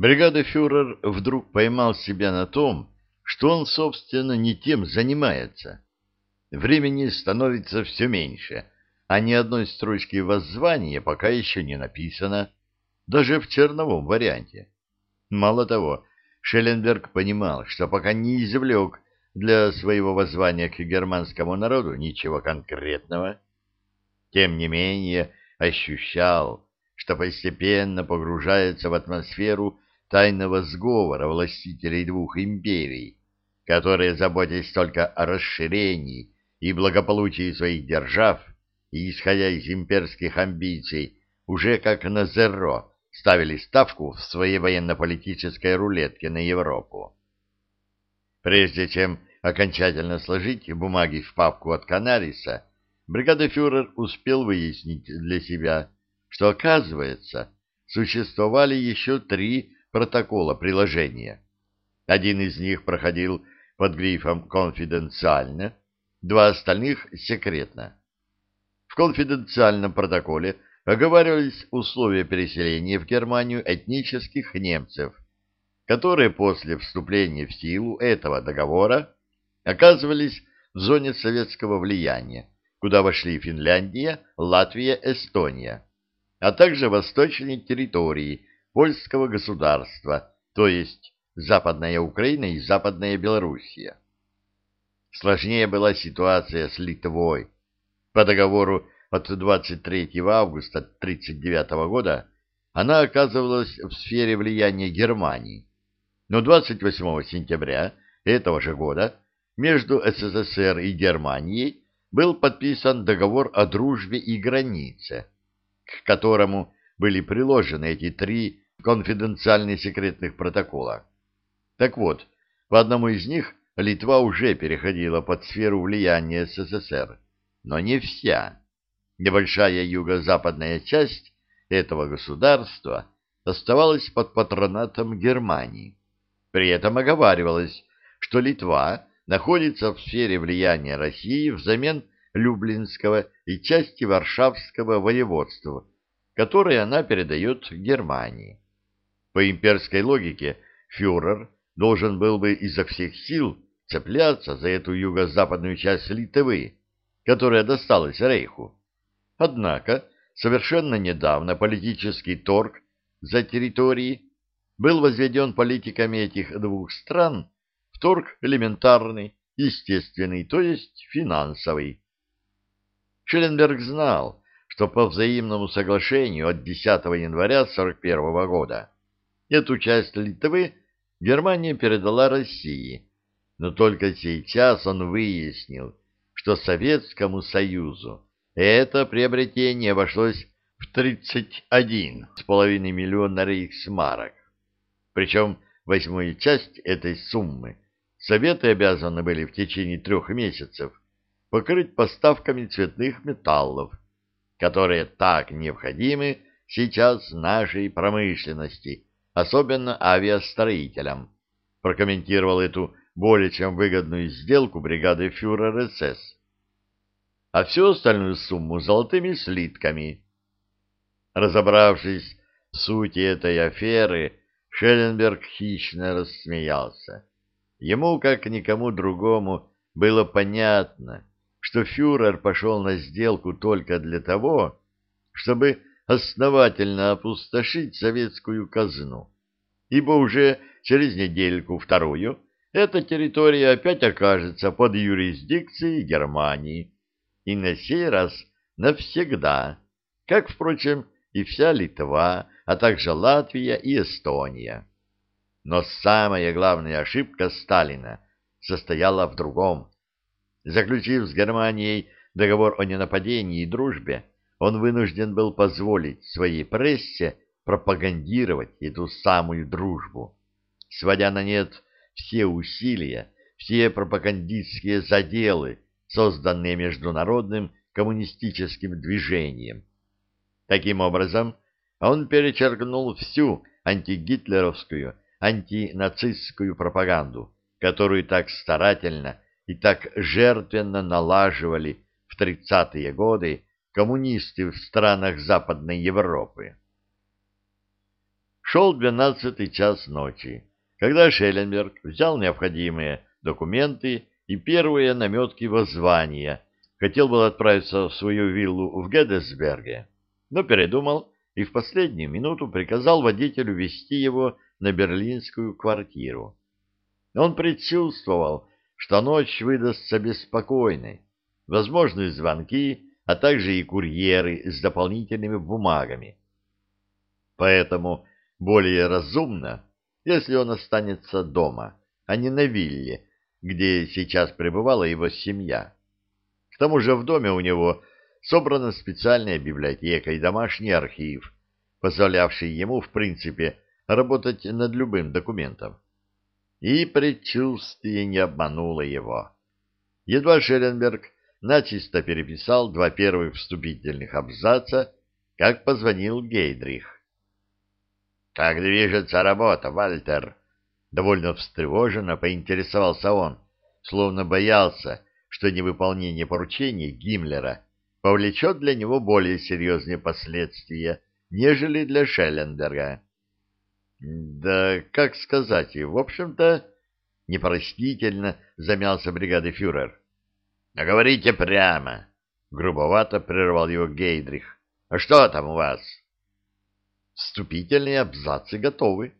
Бригадофюрер вдруг поймал себя на том, что он, собственно, не тем занимается. Времени становится все меньше, а ни одной строчки воззвания пока еще не написано, даже в черновом варианте. Мало того, Шелленберг понимал, что пока не извлек для своего воззвания к германскому народу ничего конкретного, тем не менее ощущал, что постепенно погружается в атмосферу тайного сговора властителей двух империй, которые, заботясь только о расширении и благополучии своих держав, и, исходя из имперских амбиций, уже как на зеро ставили ставку в своей военно-политической рулетке на Европу. Прежде чем окончательно сложить бумаги в папку от Канариса, бригадофюрер успел выяснить для себя, что, оказывается, существовали еще три протокола приложения. Один из них проходил под грифом «конфиденциально», два остальных — секретно. В конфиденциальном протоколе оговаривались условия переселения в Германию этнических немцев, которые после вступления в силу этого договора оказывались в зоне советского влияния, куда вошли Финляндия, Латвия, Эстония, а также восточные территории польского государства, то есть Западная Украина и Западная Белоруссия. Сложнее была ситуация с Литвой. По договору от 23 августа 1939 года она оказывалась в сфере влияния Германии. Но 28 сентября этого же года между СССР и Германией был подписан договор о дружбе и границе, к которому были приложены эти три конфиденциальные секретных протокола. Так вот, по одному из них Литва уже переходила под сферу влияния СССР, но не вся. Небольшая юго-западная часть этого государства оставалась под патронатом Германии. При этом оговаривалось, что Литва находится в сфере влияния России взамен Люблинского и части Варшавского воеводства, которые она передает Германии. По имперской логике фюрер должен был бы изо всех сил цепляться за эту юго-западную часть Литвы, которая досталась Рейху. Однако совершенно недавно политический торг за территории был возведен политиками этих двух стран в торг элементарный, естественный, то есть финансовый. Шелленберг знал, что по взаимному соглашению от 10 января 1941 года эту часть Литвы Германия передала России, но только сейчас он выяснил, что Советскому Союзу это приобретение обошлось в 31,5 миллиона рейхсмарок. Причем восьмую часть этой суммы Советы обязаны были в течение трех месяцев покрыть поставками цветных металлов, которые так необходимы сейчас нашей промышленности, особенно авиастроителям, прокомментировал эту более чем выгодную сделку бригады фюрер СС а всю остальную сумму золотыми слитками. Разобравшись в сути этой аферы, Шелленберг хищно рассмеялся. Ему, как никому другому, было понятно, что фюрер пошел на сделку только для того, чтобы основательно опустошить советскую казну, ибо уже через недельку-вторую эта территория опять окажется под юрисдикцией Германии, и на сей раз навсегда, как, впрочем, и вся Литва, а также Латвия и Эстония. Но самая главная ошибка Сталина состояла в другом. Заключив с Германией договор о ненападении и дружбе, он вынужден был позволить своей прессе пропагандировать эту самую дружбу, сводя на нет все усилия, все пропагандистские заделы, созданные международным коммунистическим движением. Таким образом, он перечеркнул всю антигитлеровскую, антинацистскую пропаганду, которую так старательно и так жертвенно налаживали в 30-е годы коммунисты в странах Западной Европы. Шел двенадцатый час ночи, когда Шелленберг взял необходимые документы и первые наметки воззвания, хотел был отправиться в свою виллу в Гедесберге, но передумал и в последнюю минуту приказал водителю вести его на берлинскую квартиру. Он предчувствовал, что ночь выдастся беспокойной, возможны звонки, а также и курьеры с дополнительными бумагами. Поэтому более разумно, если он останется дома, а не на вилле, где сейчас пребывала его семья. К тому же в доме у него собрана специальная библиотека и домашний архив, позволявший ему, в принципе, работать над любым документом. И предчувствие не обмануло его. Едва Шелленберг начисто переписал два первых вступительных абзаца, как позвонил Гейдрих. — Как движется работа, Вальтер? Довольно встревоженно поинтересовался он, словно боялся, что невыполнение поручений Гиммлера повлечет для него более серьезные последствия, нежели для Шелленберга. Да, как сказать, в общем-то, непростительно замялся бригады фюрер. «А говорите прямо, грубовато прервал его Гейдрих. А что там у вас? Вступительные абзацы готовы.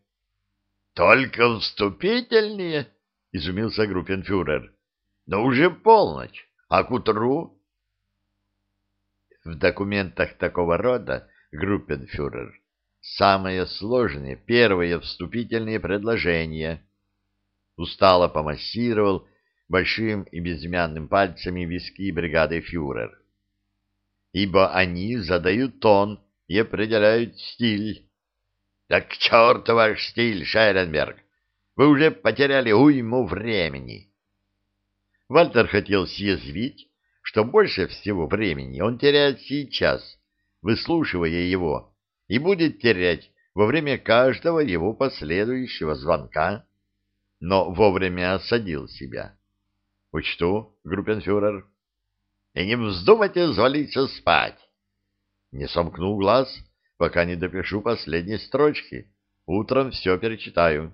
Только вступительные? изумился группенфюрер. Но уже полночь, а к утру в документах такого рода, группенфюрер, самые сложные первые вступительные предложения. Устало помассировал большим и безымянным пальцами виски бригады фюрер. Ибо они задают тон и определяют стиль. Так к черту ваш стиль, Шайренберг! Вы уже потеряли уйму времени. Вальтер хотел съязвить, что больше всего времени он теряет сейчас, выслушивая его, и будет терять во время каждого его последующего звонка, но вовремя осадил себя. Учту, группенфюрер. И не вздумайте звалиться спать. Не сомкнул глаз, пока не допишу последней строчки. Утром все перечитаю.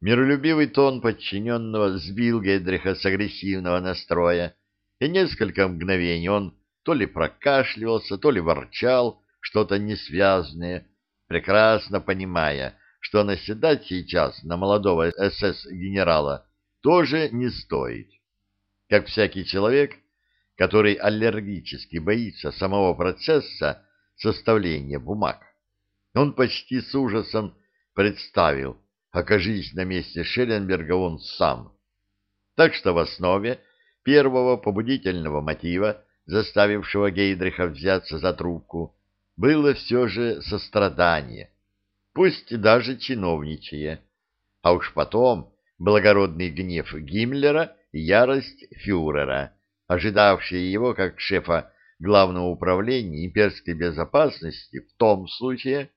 Миролюбивый тон подчиненного сбил Гейдриха с агрессивного настроя, и несколько мгновений он то ли прокашливался, то ли ворчал что-то несвязное, прекрасно понимая, что наседать сейчас на молодого СС-генерала тоже не стоит. Как всякий человек, который аллергически боится самого процесса составления бумаг. Он почти с ужасом представил, окажись на месте Шелленберга он сам. Так что в основе первого побудительного мотива, заставившего Гейдриха взяться за трубку, было все же сострадание, пусть даже чиновничье, а уж потом благородный гнев Гиммлера и ярость фюрера, ожидавшие его как шефа Главного управления имперской безопасности в том случае,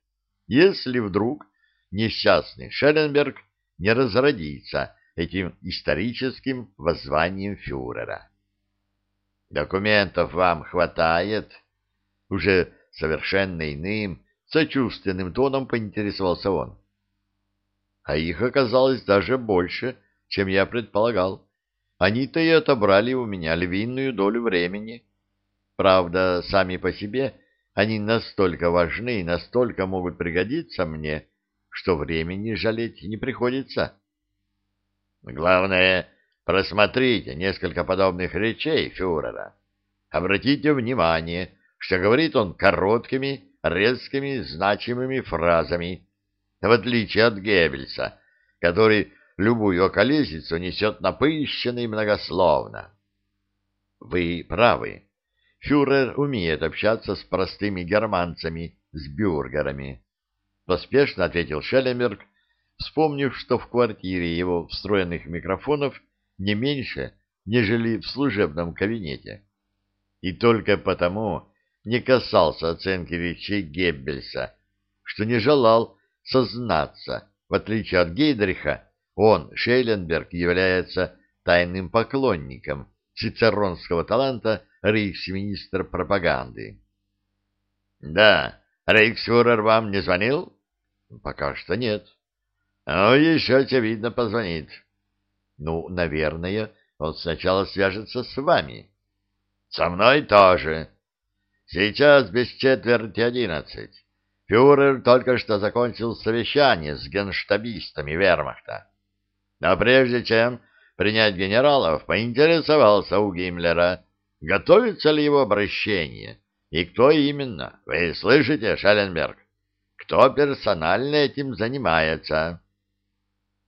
если вдруг несчастный Шелленберг не разродится этим историческим воззванием фюрера. «Документов вам хватает?» Уже совершенно иным, сочувственным тоном поинтересовался он а их оказалось даже больше, чем я предполагал. Они-то и отобрали у меня львиную долю времени. Правда, сами по себе они настолько важны и настолько могут пригодиться мне, что времени жалеть не приходится. Главное, просмотрите несколько подобных речей фюрера. Обратите внимание, что говорит он короткими, резкими, значимыми фразами, в отличие от Геббельса, который любую околесицу несет напыщенно и многословно. Вы правы. Фюрер умеет общаться с простыми германцами, с бюргерами. Поспешно ответил Шеллемерк, вспомнив, что в квартире его встроенных микрофонов не меньше, нежели в служебном кабинете. И только потому не касался оценки речей Геббельса, что не желал сознаться, в отличие от Гейдриха, он, Шейленберг, является тайным поклонником цицеронского таланта рейхсминистра пропаганды. — Да, рейхсфюрер вам не звонил? Пока что нет. А еще, очевидно, позвонит. Ну, наверное, он сначала свяжется с вами. Со мной тоже. Сейчас без четверти одиннадцать. Фюрер только что закончил совещание с генштабистами вермахта. Но прежде чем принять генералов, поинтересовался у Гиммлера, готовится ли его обращение и кто именно. Вы слышите, Шелленберг? Кто персонально этим занимается?